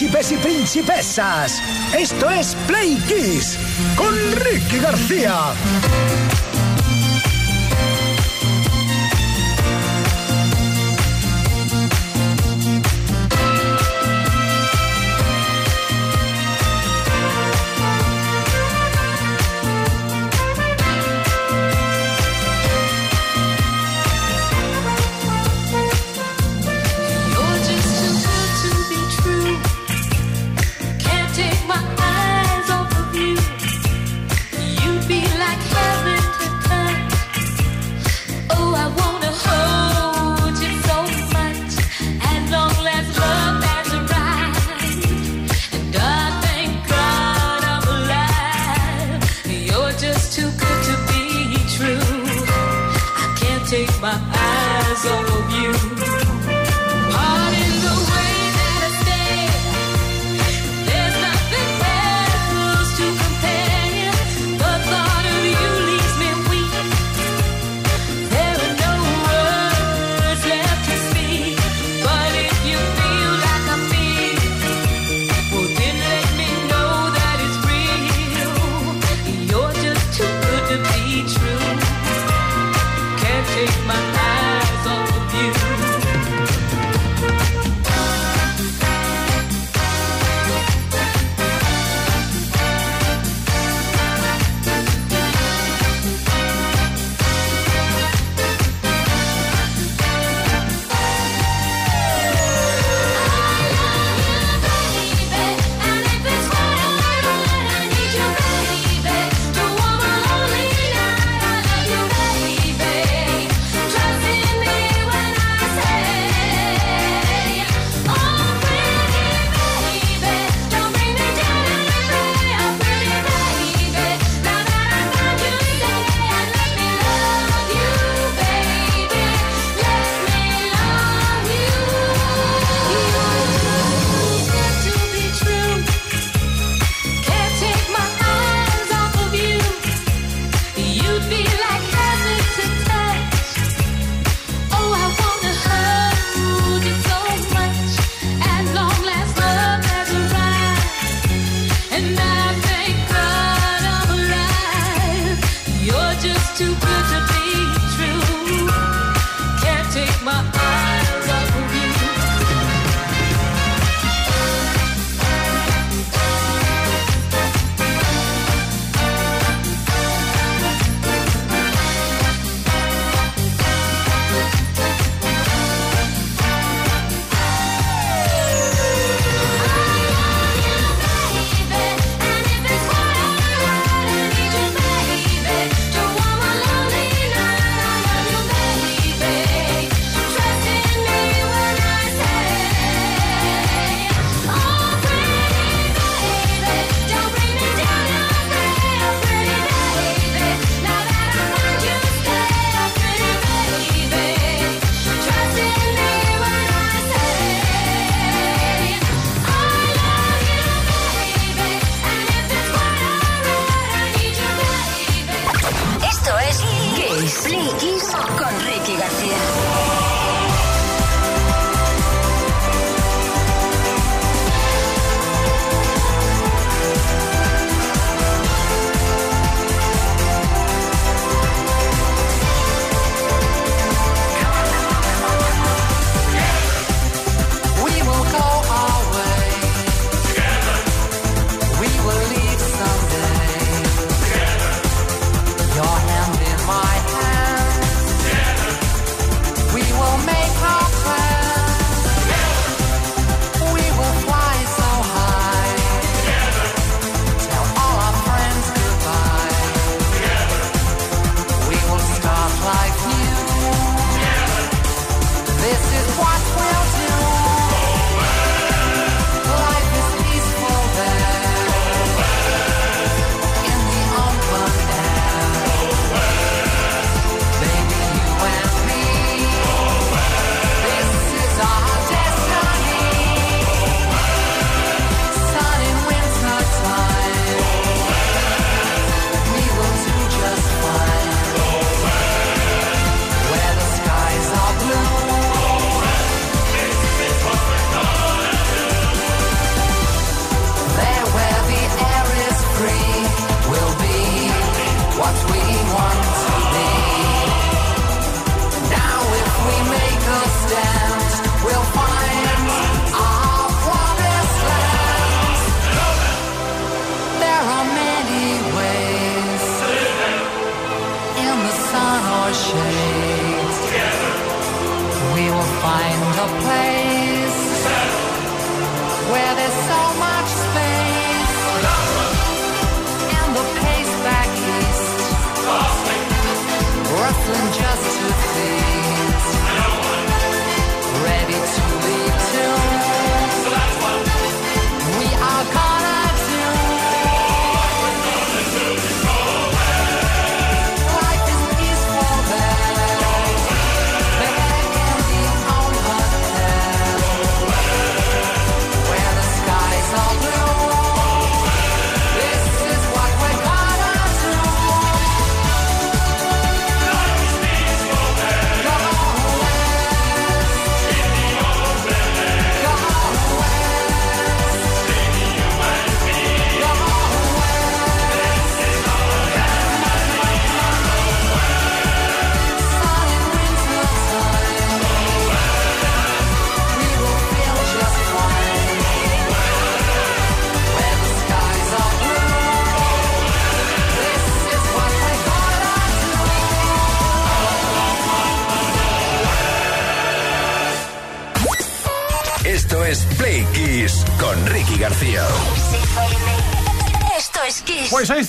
príncipes y principesas. Esto es Play Kiss con Ricky García.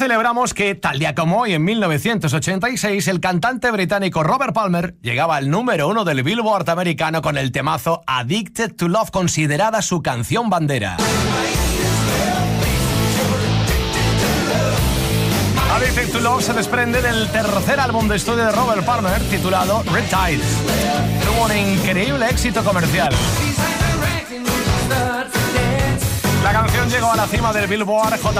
Celebramos que, tal día como hoy, en 1986, el cantante británico Robert Palmer llegaba al número uno del Billboard americano con el temazo Addicted to Love, considerada su canción bandera. Addicted to Love se desprende del tercer álbum de estudio de Robert Palmer, titulado Red Tide. Tuvo un increíble éxito comercial. La canción llegó a la cima del Billboard Hot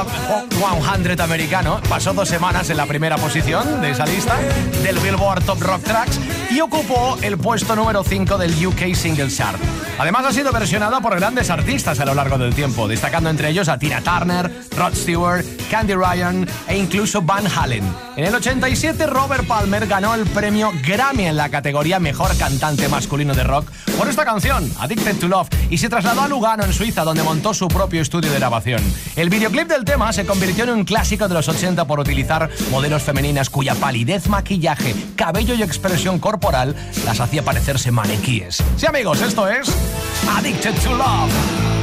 100 americano. Pasó dos semanas en la primera posición de esa lista del Billboard Top Rock Tracks y ocupó el puesto número 5 del UK Single Chart. Además ha sido versionada por grandes artistas a lo largo del tiempo, destacando entre ellos a Tina Turner, Rod Stewart, Candy Ryan e incluso Van Halen. En el 87 Robert Palmer ganó el premio Grammy en la categoría Mejor Cantante Masculino de Rock por esta canción, Addicted to Love, y se trasladó a Lugano, en Suiza, donde montó su propio estudio de grabación. El videoclip del tema se convirtió en un clásico de los 80 por utilizar modelos femeninas cuya palidez, maquillaje, cabello y expresión corporal las hacía parecerse maniquíes. Sí amigos, esto es Addicted to Love.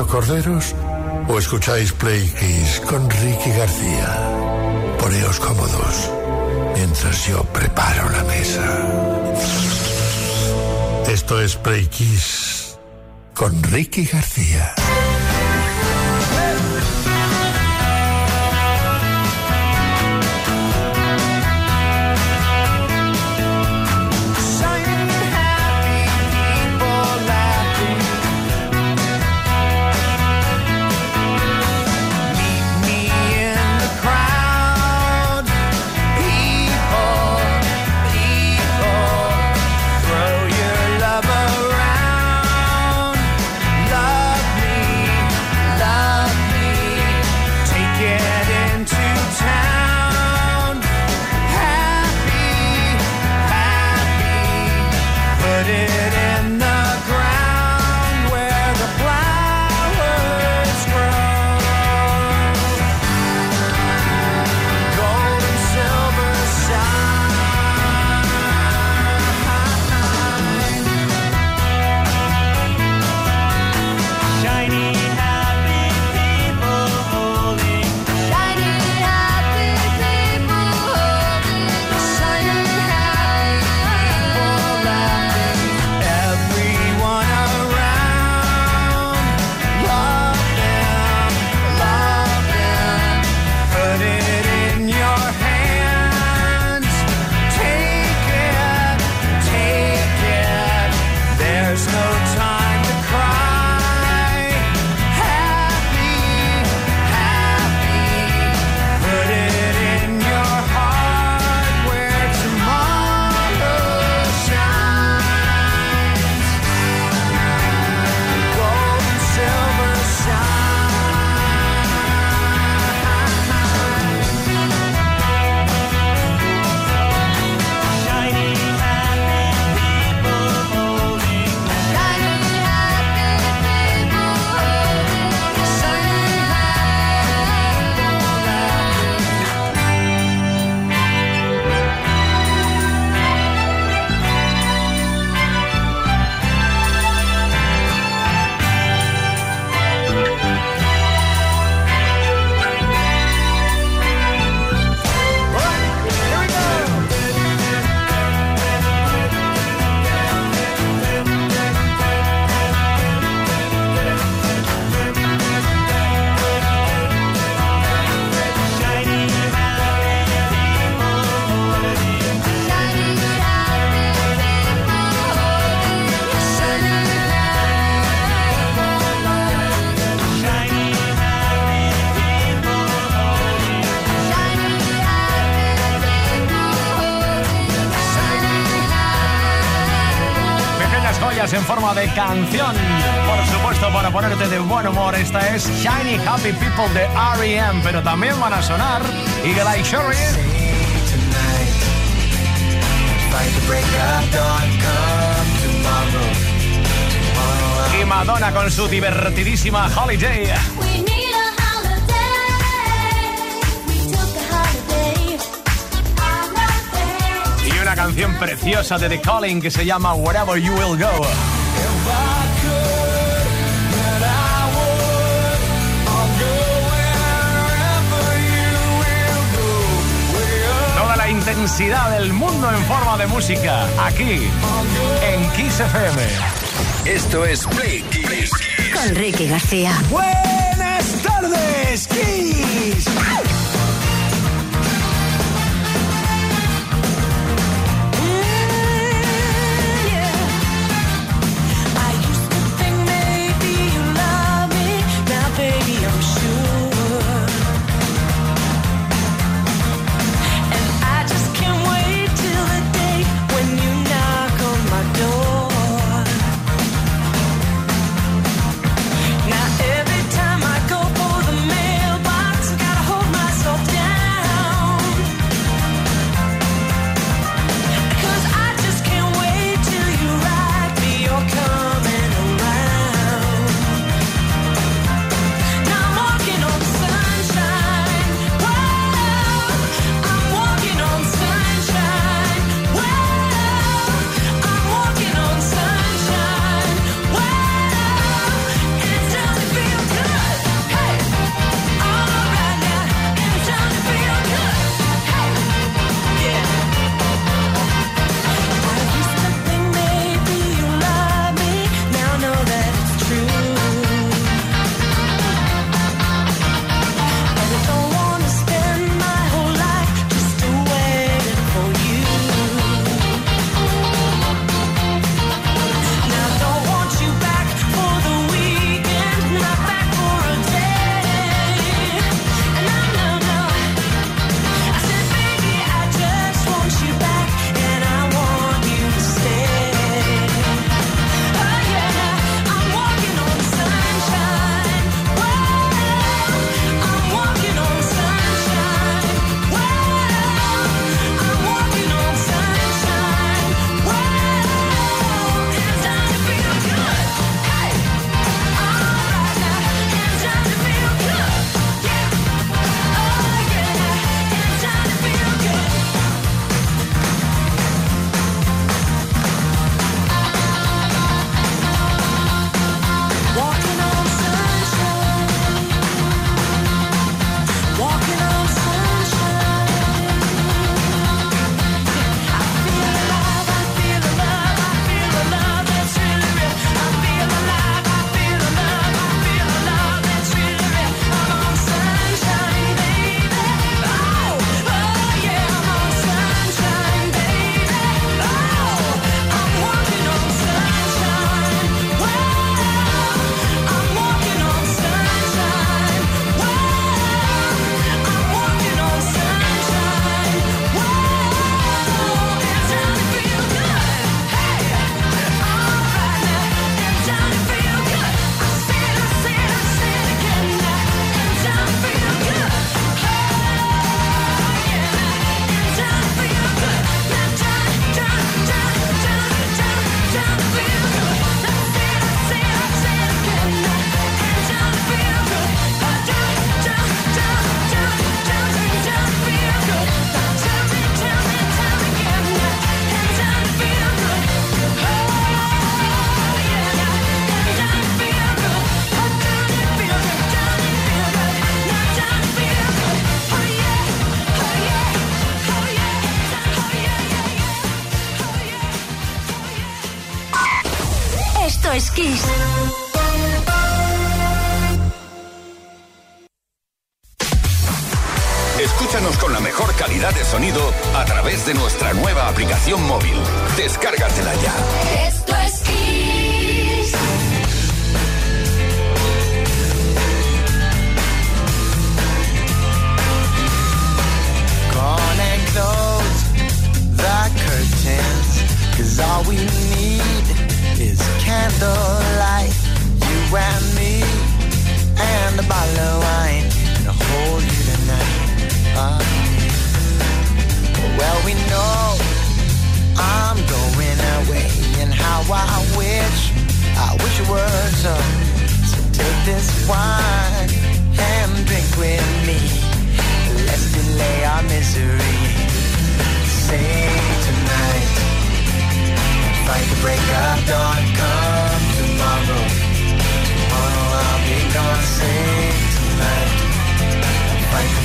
Corderos o escucháis Play Kiss con Ricky García. Poneos cómodos mientras yo preparo la mesa. Esto es Play Kiss con Ricky García. de canción. Por supuesto, para ponerte de buen humor, esta es Shiny Happy People de R.E.M., pero también van a sonar Eagle Eye Cherry. Y Madonna con su divertidísima Holiday. y una canción preciosa de The Calling que se llama Wherever You Will Go. inmensidad del mundo en forma de música, aquí, en Kiss FM. Esto es Play Kiss. Con Ricky García. Buenas tardes, Kiss.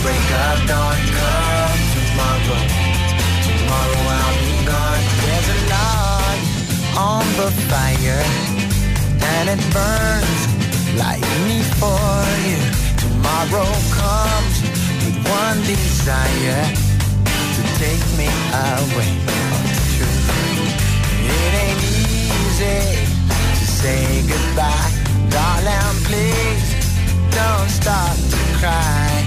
Break of dawn. Come tomorrow, tomorrow I'll be gone. There's a log on the fire, and it burns like me for you. Tomorrow comes with one desire to take me away. Oh, it's true. It ain't easy to say goodbye, darling. Please don't stop to cry.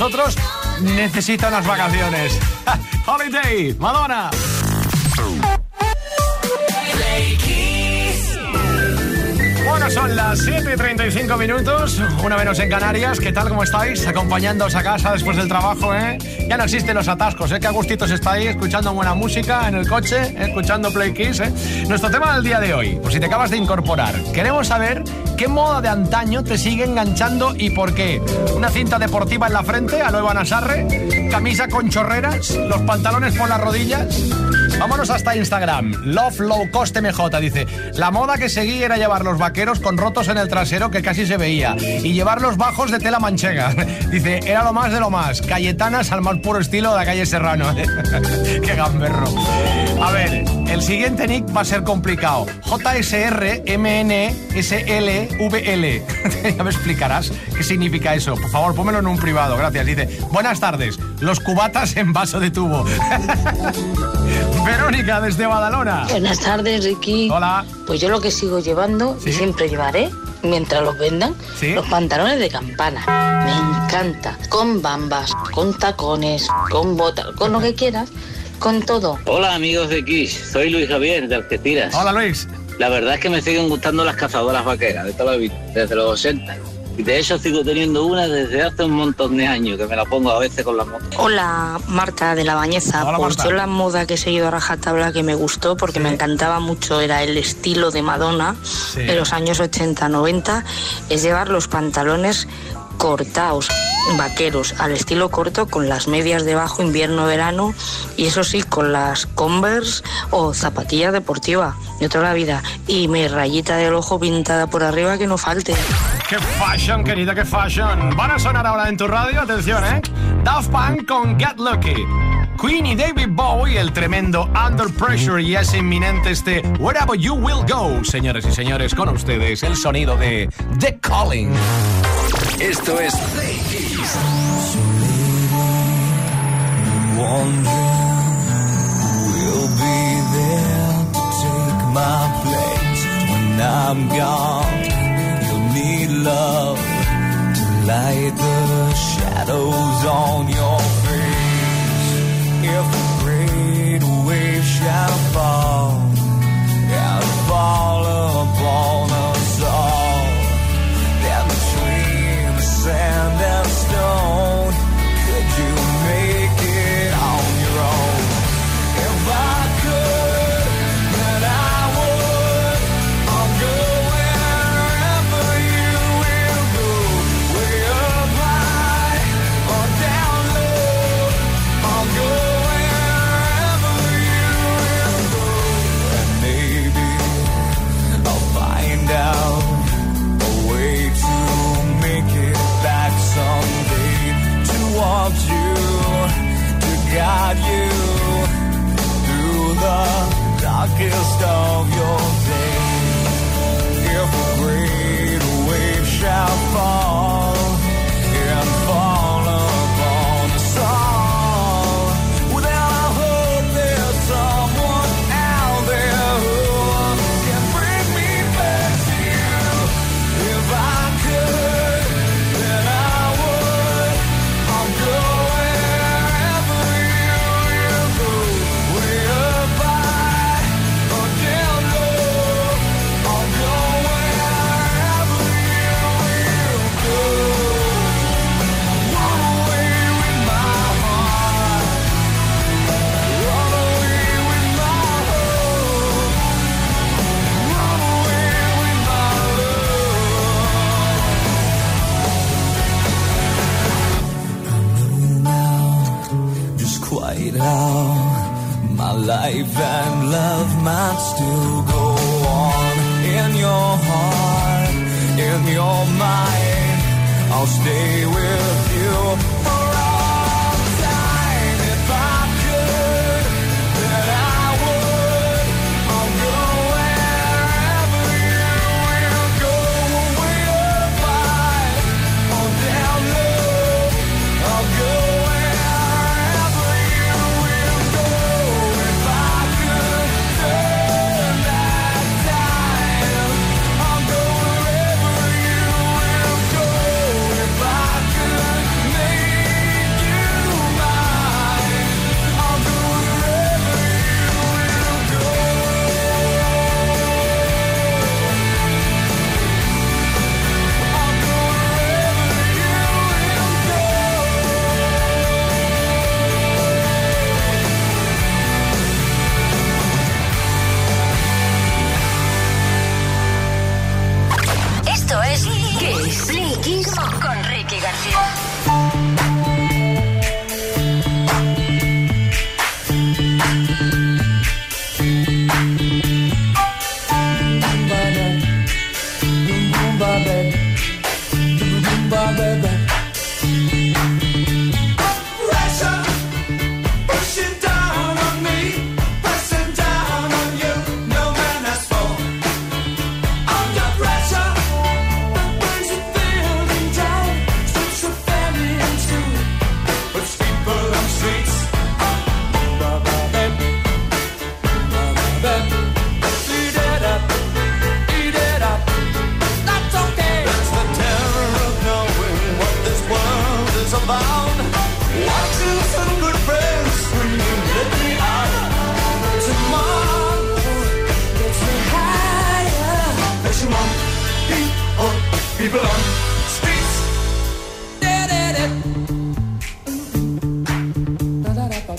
vosotros necesita unas vacaciones? Holiday, Madonna. Son las 7 y 35 minutos, una menos en Canarias. ¿Qué tal? ¿Cómo estáis? Acompañándoos a casa después del trabajo, ¿eh? Ya no existen los atascos, ¿eh? Que gustitos estáis escuchando buena música en el coche, escuchando Play Kiss, ¿eh? Nuestro tema del día de hoy, por si te acabas de incorporar, queremos saber qué moda de antaño te sigue enganchando y por qué. ¿Una cinta deportiva en la frente, a lo Evan Asarre? ¿Camisa con chorreras? ¿Los pantalones por las rodillas? Vámonos hasta Instagram. Love Low Cost MJ dice: La moda que seguí era llevar los vaqueros con rotos en el trasero que casi se veía y llevar los bajos de tela manchega. Dice: Era lo más de lo más. Cayetanas al más puro estilo de la calle Serrano. Qué gamberro. A ver, el siguiente nick va a ser complicado. JSR MNSLVL. ya me explicarás qué significa eso. Por favor, pónmelo en un privado. Gracias. Dice: Buenas tardes. Los cubatas en vaso de tubo. Verónica desde Badalona. Buenas tardes, Ricky. Hola. Pues yo lo que sigo llevando Sí. y siempre llevaré, mientras los vendan, Sí. los pantalones de campana. Me encanta. Con bambas, con tacones, con botas, con lo que quieras, con todo. Hola amigos de Kiss, soy Luis Javier de Algeciras. Hola Luis. La verdad es que me siguen gustando las cazadoras vaqueras de toda la vida, desde los 80. Y de hecho sigo teniendo una desde hace un montón de años, que me la pongo a veces con la moto. Hola, Marta de La Bañeza. Hola, pues Marta. yo la moda que he seguido a rajatabla que me gustó porque me encantaba mucho era el estilo de Madonna Sí. de los años 80-90, es llevar los pantalones cortados, vaqueros, al estilo corto con las medias debajo, invierno-verano y eso sí, con las Converse o zapatillas deportivas de toda la vida y mi rayita del ojo pintada por arriba que no falte. ¡Qué fashion, querida, qué fashion! Van a sonar ahora en tu radio, atención, ¿eh? Daft Punk con Get Lucky. Queen y David Bowie, el tremendo Under Pressure y es inminente este Wherever You Will Go. Señores y señores, con ustedes el sonido de The Calling. Esto es Play Kiss. We'll be love to light the shadows on your face. If a great wave shall fall and fall upon us all, then between the sand and stone,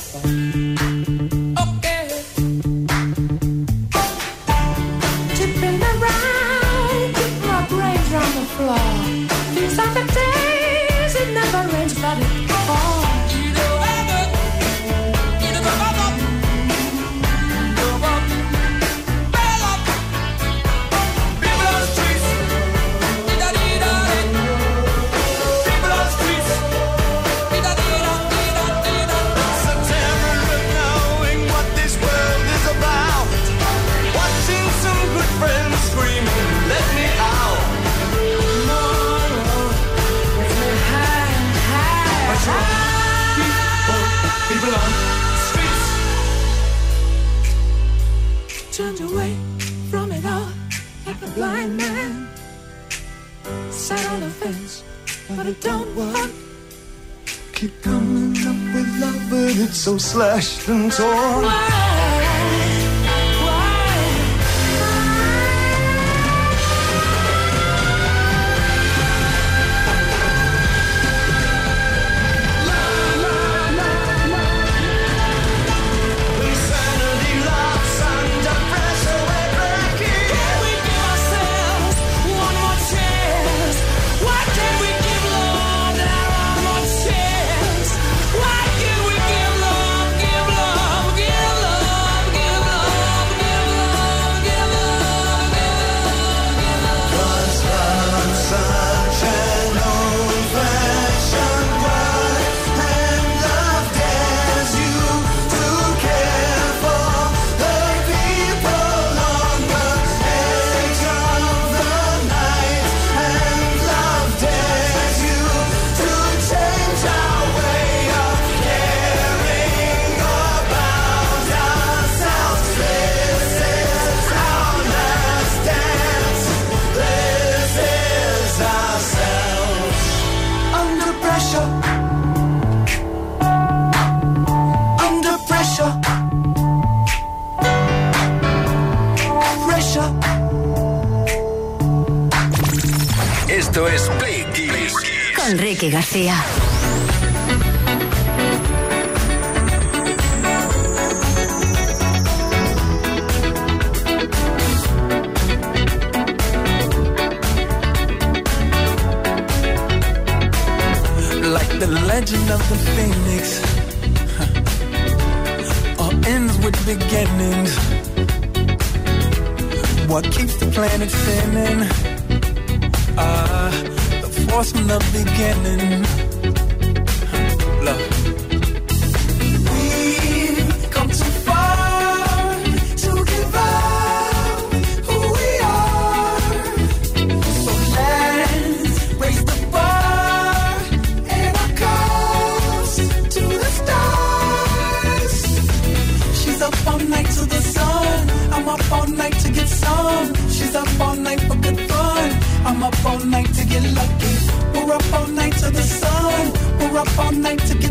Bye. 心痛 up all night to get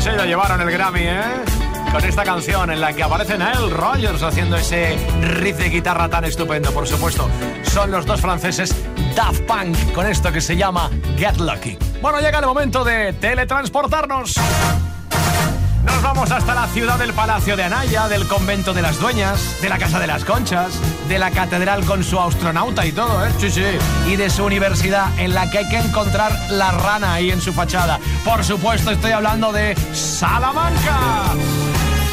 Se llevaron el Grammy, ¿eh? Con esta canción en la que aparece Nile Rogers haciendo ese riff de guitarra tan estupendo, por supuesto. Son los dos franceses Daft Punk con esto que se llama Get Lucky. Bueno, llega el momento de teletransportarnos. Nos vamos hasta la ciudad del Palacio de Anaya, del convento de las dueñas, de la Casa de las Conchas, de la catedral con su astronauta y todo, ¿eh? Sí, sí. Y de su universidad, en la que hay que encontrar la rana ahí en su fachada. Por supuesto, estoy hablando de Salamanca.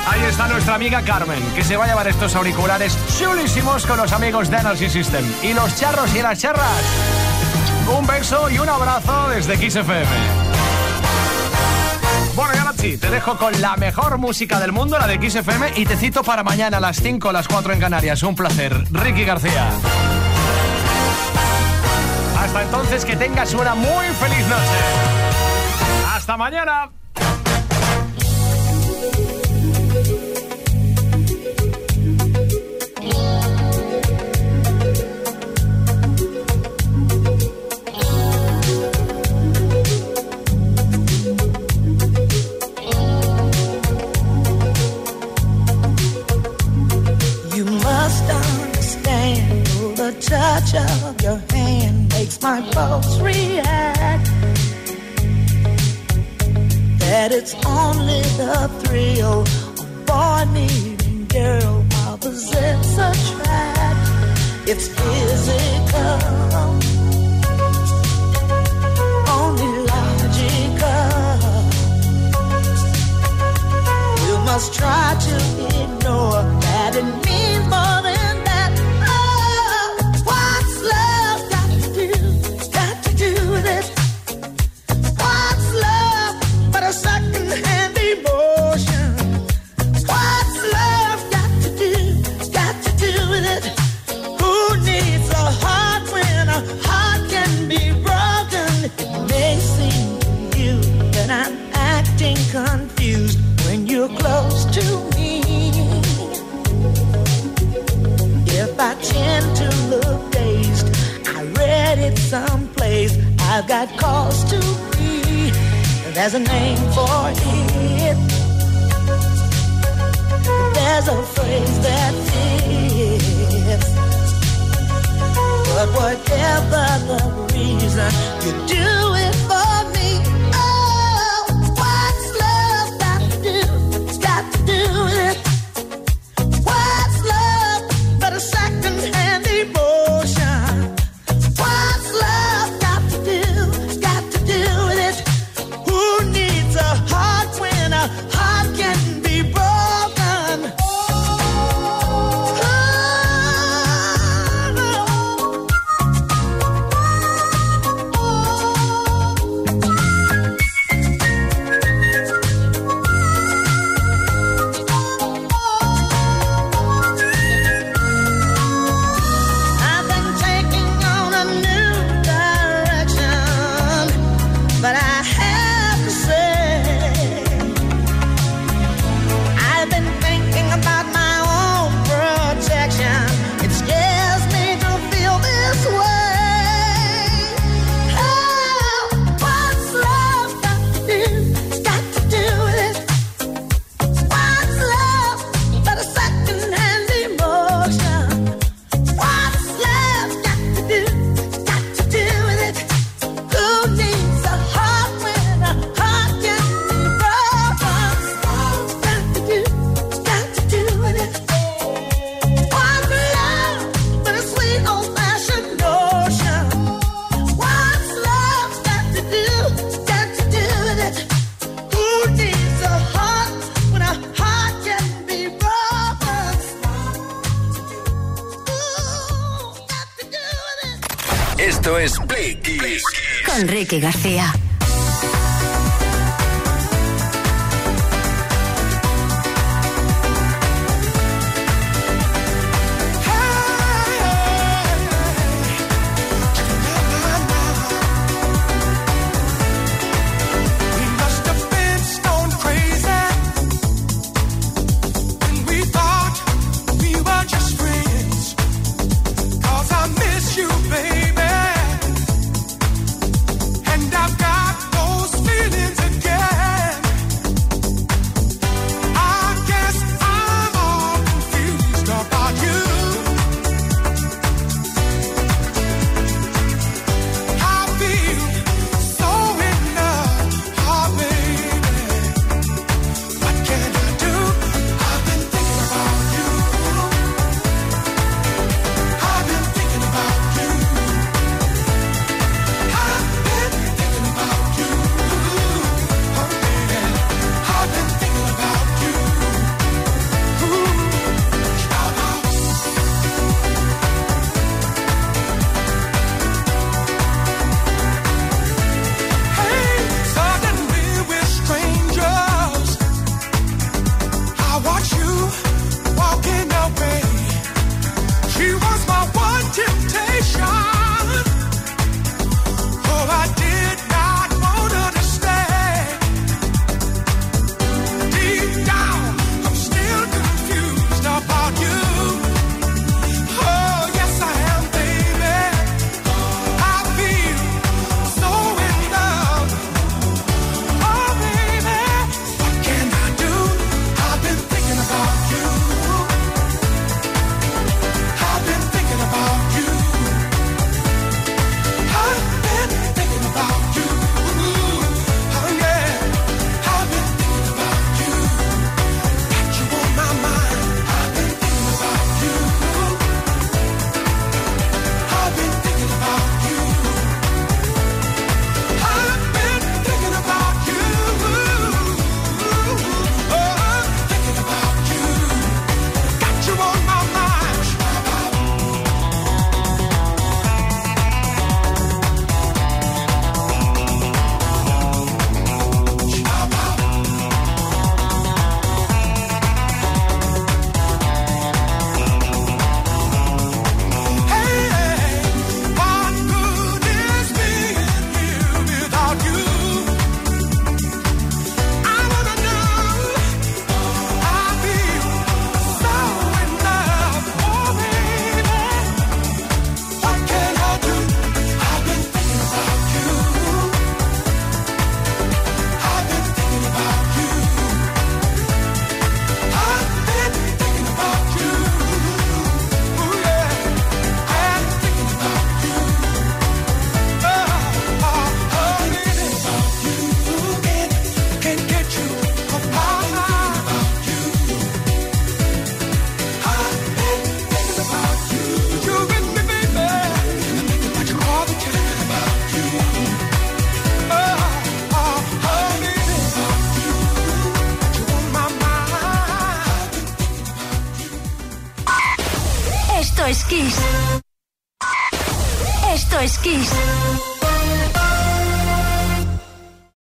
Ahí está nuestra amiga Carmen, que se va a llevar estos auriculares chulísimos con los amigos de Energy System. Y los charros y las charras. Un beso y un abrazo desde XFM. Bueno, y ahora sí, te dejo con la mejor música del mundo, la de XFM, y te cito para mañana a las 5 o las 4 en Canarias. Un placer. Ricky García. Hasta entonces, que tengas una muy feliz noche. Hasta mañana. Of your hand makes my pulse react. That it's only the thrill of boy meeting girl opposites attract. It's physical, only logical. You must try to ignore